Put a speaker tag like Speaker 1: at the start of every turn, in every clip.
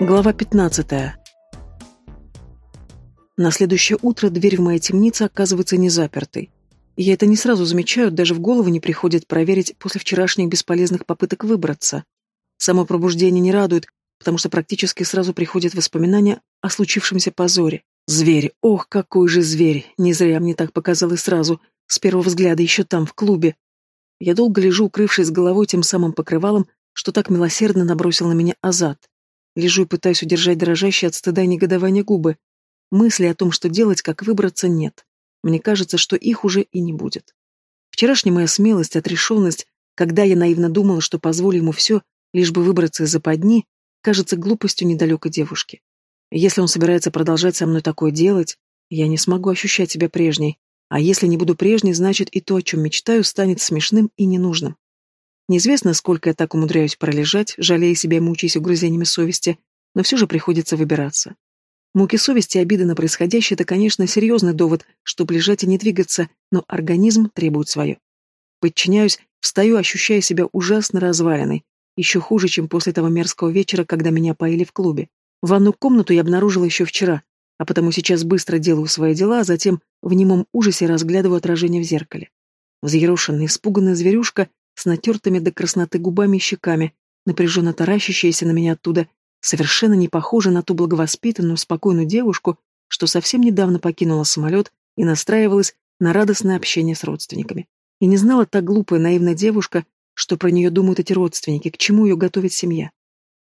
Speaker 1: Глава 15. На следующее утро дверь в моей темнице оказывается не запертой. Я это не сразу замечаю, даже в голову не приходит проверить после вчерашних бесполезных попыток выбраться. Само пробуждение не радует, потому что практически сразу приходят воспоминания о случившемся позоре. Зверь, ох, какой же зверь! Не зря мне так показалось сразу, с первого взгляда еще там, в клубе. Я долго лежу, укрывшись головой тем самым покрывалом, что так милосердно набросил на меня Азат. Лежу и пытаюсь удержать дрожащие от стыда и негодования губы. Мысли о том, что делать, как выбраться, нет. Мне кажется, что их уже и не будет. Вчерашняя моя смелость, отрешенность, когда я наивно думала, что позволю ему все, лишь бы выбраться из западни, кажется глупостью недалекой девушки. Если он собирается продолжать со мной такое делать, я не смогу ощущать себя прежней. А если не буду прежней, значит и то, о чем мечтаю, станет смешным и ненужным. Неизвестно, сколько я так умудряюсь пролежать, жалея себя и мучаясь угрызениями совести, но все же приходится выбираться. Муки совести и обиды на происходящее – это, конечно, серьезный довод, чтобы лежать и не двигаться, но организм требует свое. Подчиняюсь, встаю, ощущая себя ужасно разваленной, еще хуже, чем после того мерзкого вечера, когда меня поили в клубе. Ванну комнату я обнаружила еще вчера, а потому сейчас быстро делаю свои дела, а затем в немом ужасе разглядываю отражение в зеркале. Взъерошенная, испуганная зверюшка с натертыми до красноты губами и щеками, напряженно таращащаяся на меня оттуда, совершенно не похожа на ту благовоспитанную, спокойную девушку, что совсем недавно покинула самолет и настраивалась на радостное общение с родственниками. И не знала та глупая, наивная девушка, что про нее думают эти родственники, к чему ее готовит семья.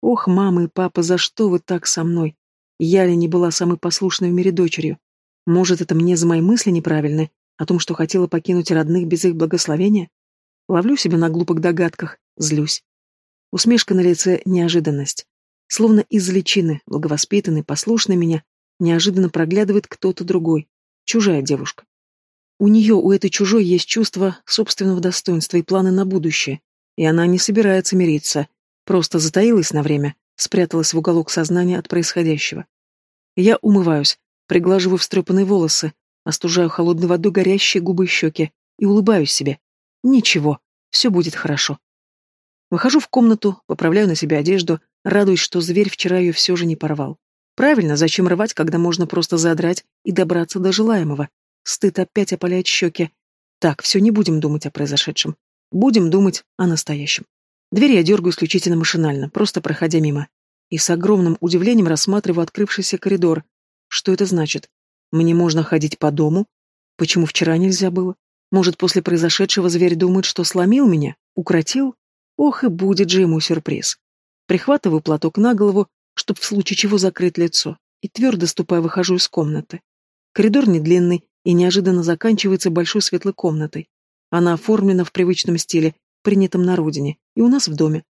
Speaker 1: Ох, мама и папа, за что вы так со мной? Я ли не была самой послушной в мире дочерью? Может, это мне за мои мысли неправильны, о том, что хотела покинуть родных без их благословения? Ловлю себя на глупых догадках, злюсь. Усмешка на лице — неожиданность. Словно из личины, благовоспитанный, послушный меня, неожиданно проглядывает кто-то другой. Чужая девушка. У нее, у этой чужой, есть чувство собственного достоинства и планы на будущее, и она не собирается мириться, просто затаилась на время, спряталась в уголок сознания от происходящего. Я умываюсь, приглаживаю встрепанные волосы, остужаю холодной водой горящие губы и щеки и улыбаюсь себе. Ничего, все будет хорошо. Выхожу в комнату, поправляю на себе одежду, радуюсь, что зверь вчера ее все же не порвал. Правильно, зачем рвать, когда можно просто задрать и добраться до желаемого? Стыд опять опаляет щеки. Так, все, не будем думать о произошедшем. Будем думать о настоящем. Дверь я дергаю исключительно машинально, просто проходя мимо. И с огромным удивлением рассматриваю открывшийся коридор. Что это значит? Мне можно ходить по дому? Почему вчера нельзя было? Может, после произошедшего зверь думает, что сломил меня? Укротил? Ох, и будет же ему сюрприз. Прихватываю платок на голову, чтобы в случае чего закрыть лицо, и твердо ступая выхожу из комнаты. Коридор не длинный и неожиданно заканчивается большой светлой комнатой. Она оформлена в привычном стиле, принятом на родине, и у нас в доме.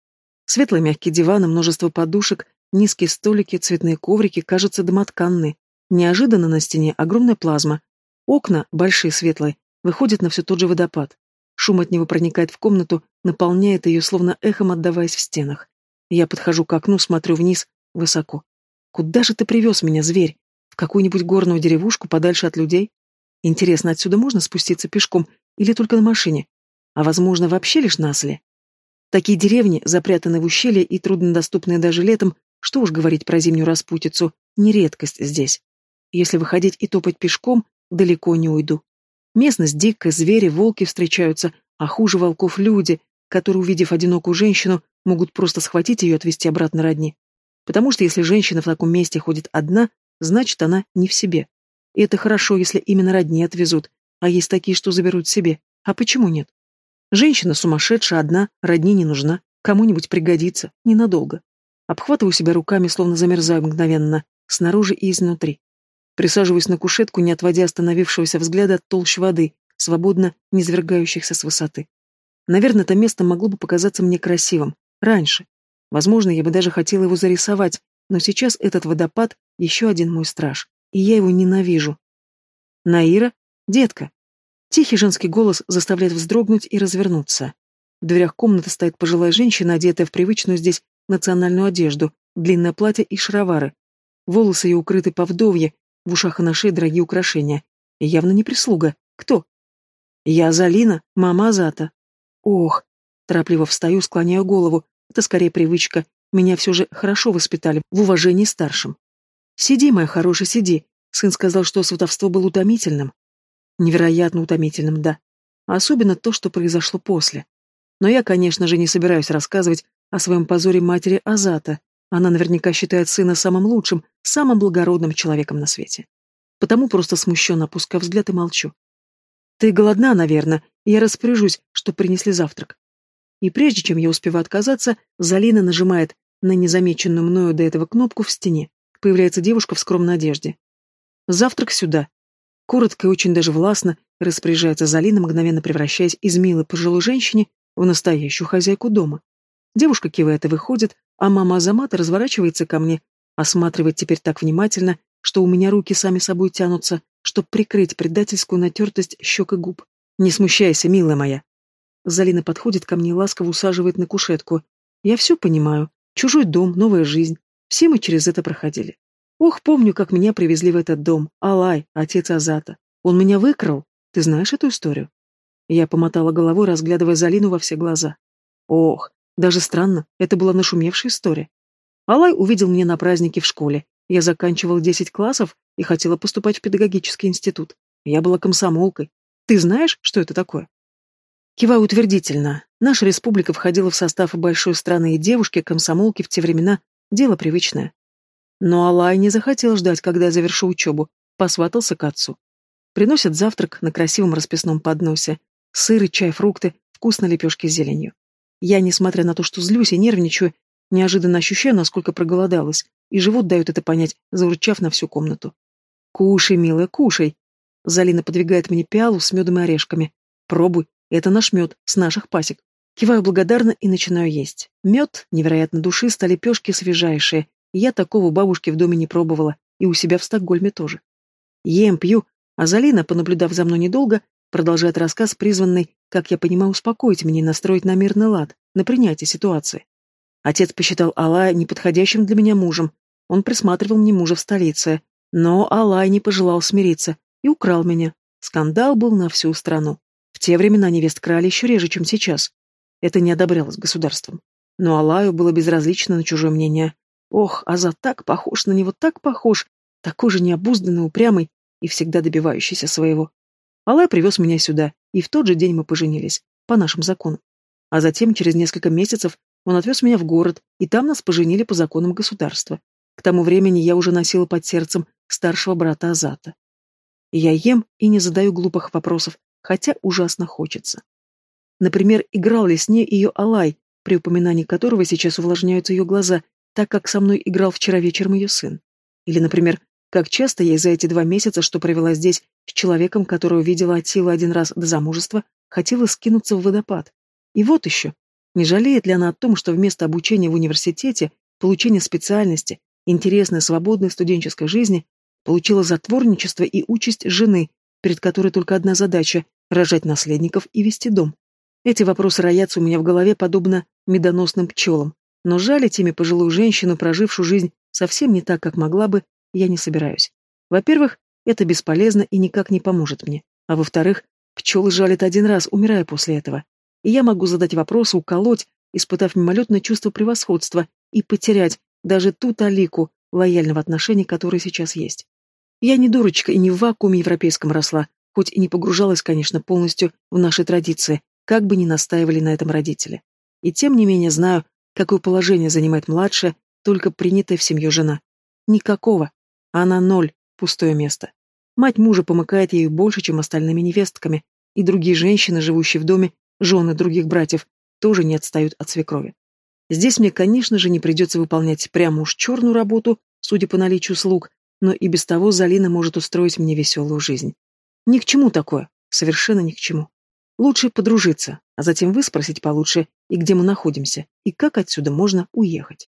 Speaker 1: Светлые мягкие диваны, множество подушек, низкие столики, цветные коврики, кажется, домотканные. Неожиданно на стене огромная плазма. Окна, большие светлые, выходит на все тот же водопад. Шум от него проникает в комнату, наполняет ее, словно эхом отдаваясь в стенах. Я подхожу к окну, смотрю вниз, высоко. Куда же ты привез меня, зверь? В какую-нибудь горную деревушку, подальше от людей? Интересно, отсюда можно спуститься пешком или только на машине? А возможно, вообще лишь на осле? Такие деревни, запрятанные в ущелье и труднодоступные даже летом, что уж говорить про зимнюю распутицу, не редкость здесь. Если выходить и топать пешком, далеко не уйду. Местность дикая, звери, волки встречаются, а хуже волков люди, которые, увидев одинокую женщину, могут просто схватить ее и отвезти обратно родни. Потому что если женщина в таком месте ходит одна, значит, она не в себе. И это хорошо, если именно родни отвезут, а есть такие, что заберут себе. А почему нет? Женщина сумасшедшая, одна, родни не нужна, кому-нибудь пригодится, ненадолго. Обхватываю себя руками, словно замерзаю мгновенно, снаружи и изнутри. Присаживаюсь на кушетку, не отводя остановившегося взгляда от толщ воды, свободно низвергающихся с высоты. Наверное, это место могло бы показаться мне красивым. Раньше. Возможно, я бы даже хотела его зарисовать, но сейчас этот водопад — еще один мой страж, и я его ненавижу. Наира? Детка. Тихий женский голос заставляет вздрогнуть и развернуться. В дверях комнаты стоит пожилая женщина, одетая в привычную здесь национальную одежду, длинное платье и шаровары. Волосы ее укрыты по вдовье, в ушах и на шее дорогие украшения. Явно не прислуга. Кто? Я Залина, мама Азата. Ох. Торопливо встаю, склоняю голову. Это скорее привычка. меня все же хорошо воспитали в уважении старшим. «Сиди, моя хорошая, сиди», сын сказал, что сватовство было утомительным. Невероятно утомительным, да. Особенно то, что произошло после. Но я, конечно же, не собираюсь рассказывать о своем позоре матери Азата. Она наверняка считает сына самым лучшим, самым благородным человеком на свете. Потому просто смущенно опускаю взгляд и молчу. «Ты голодна, наверное, я распоряжусь, что принесли завтрак». И прежде чем я успеваю отказаться, Залина нажимает на незамеченную мною до этого кнопку в стене. Появляется девушка в скромной одежде. «Завтрак сюда». Коротко и очень даже властно распоряжается Залина, мгновенно превращаясь из милой пожилой женщины в настоящую хозяйку дома. Девушка кивает и выходит, а мама Азамата разворачивается ко мне, осматривает теперь так внимательно, что у меня руки сами собой тянутся, чтобы прикрыть предательскую натертость щек и губ. «Не смущайся, милая моя». Залина подходит ко мне и ласково усаживает на кушетку. «Я все понимаю. Чужой дом, новая жизнь. Все мы через это проходили. Ох, помню, как меня привезли в этот дом. Алай, отец Азата. Он меня выкрал. Ты знаешь эту историю?» Я помотала головой, разглядывая Залину во все глаза. Ох, даже странно, это была нашумевшая история. Алай увидел меня на празднике в школе. Я заканчивала десять классов и хотела поступать в педагогический институт. Я была комсомолкой. Ты знаешь, что это такое? Киваю утвердительно. Наша республика входила в состав большой страны, и девушки-комсомолки в те времена – дело привычное. Но Алай не захотел ждать, когда я завершу учебу, посватался к отцу. Приносят завтрак на красивом расписном подносе. Сыр и чай, фрукты, вкусно лепешки с зеленью. Я, несмотря на то, что злюсь и нервничаю, неожиданно ощущаю, насколько проголодалась, и живот дает это понять, заурчав на всю комнату. «Кушай, милая, кушай!» Залина подвигает мне пиалу с медом и орешками. «Пробуй, это наш мед, с наших пасек». Киваю благодарно и начинаю есть. Мед, невероятно душистый, лепешки свежайшие. Я такого бабушки в доме не пробовала, и у себя в Стокгольме тоже. Ем, пью, а Залина, понаблюдав за мной недолго, продолжает рассказ, призванный, как я понимаю, успокоить меня и настроить на мирный лад, на принятие ситуации. Отец посчитал Алая неподходящим для меня мужем. Он присматривал мне мужа в столице. Но Алай не пожелал смириться и украл меня. Скандал был на всю страну. В те времена невест крали еще реже, чем сейчас. Это не одобрялось государством. Но Алаю было безразлично на чужое мнение. Ох, Аза так похож на него, так похож, такой же необузданный, упрямый и всегда добивающийся своего. Алай привез меня сюда, и в тот же день мы поженились, по нашим законам. А затем, через несколько месяцев, он отвез меня в город, и там нас поженили по законам государства. К тому времени я уже носила под сердцем старшего брата Азата. я ем и не задаю глупых вопросов, хотя ужасно хочется. Например, играл ли с ней ее Алай, при упоминании которого сейчас увлажняются ее глаза, так как со мной играл вчера вечером ее сын? Или, например, как часто я за эти два месяца, что провела здесь, с человеком, которого видела от силы один раз до замужества, хотела скинуться в водопад. И вот еще. Не жалеет ли она о том, что вместо обучения в университете, получения специальности, интересной свободной студенческой жизни, получила затворничество и участь жены, перед которой только одна задача – рожать наследников и вести дом? Эти вопросы роятся у меня в голове, подобно медоносным пчелам. Но жалить ими пожилую женщину, прожившую жизнь совсем не так, как могла бы, я не собираюсь. Во-первых, это бесполезно и никак не поможет мне. А во-вторых, пчелы жалят один раз, умирая после этого. И я могу задать вопросы, уколоть, испытав мимолетное чувство превосходства, и потерять даже ту талику лояльного отношения, которое сейчас есть. Я не дурочка и не в вакууме европейском росла, хоть и не погружалась, конечно, полностью в наши традиции, как бы ни настаивали на этом родители. И тем не менее знаю, какое положение занимает младшая, только принятая в семью жена. Никакого. Она ноль, пустое место. Мать мужа помыкает ею больше, чем остальными невестками, и другие женщины, живущие в доме, жены других братьев, тоже не отстают от свекрови. Здесь мне, конечно же, не придется выполнять прямо уж черную работу, судя по наличию слуг, но и без того Залина может устроить мне веселую жизнь. Ни к чему такое, совершенно ни к чему. Лучше подружиться, а затем выспросить получше, и где мы находимся, и как отсюда можно уехать.